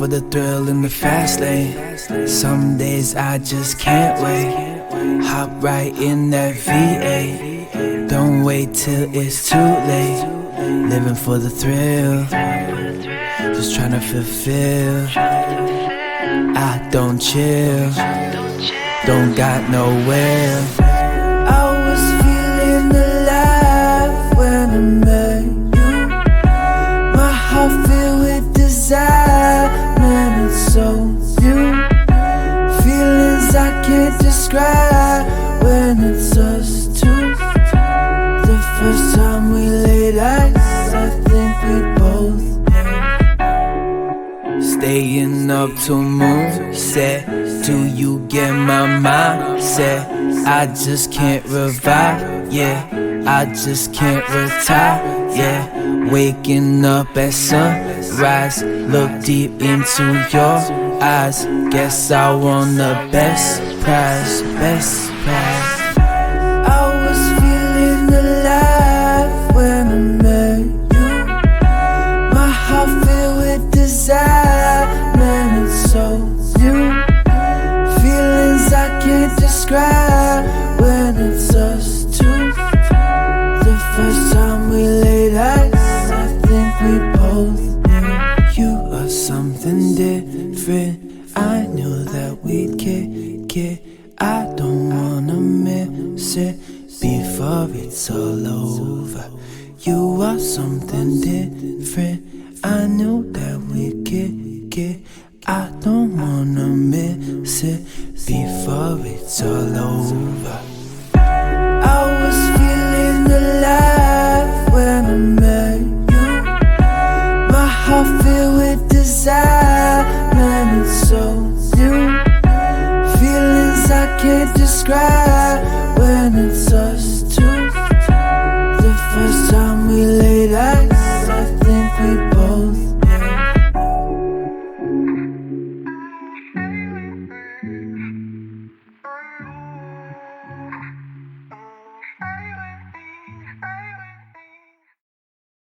for the thrill in the fast lane. Some days I just can't wait. Hop right in that V8. Don't wait till it's too late. Living for the thrill. Just trying to fulfill. I don't chill. Don't got nowhere. When it's us two. The first time we laid eyes, I think we both. Staying up till moon set. Do you get my mindset? I just can't revive, yeah. I just can't retire, yeah. Waking up at sunrise, look deep into your eyes. Guess I won the best prize, best prize. I was feeling alive when I met you. My heart filled with desire, man, it's so new. Feelings I can't describe I don't wanna miss it before it's all over. You are something different. I knew that we'd kick it. I don't wanna miss it before it's all over. Man,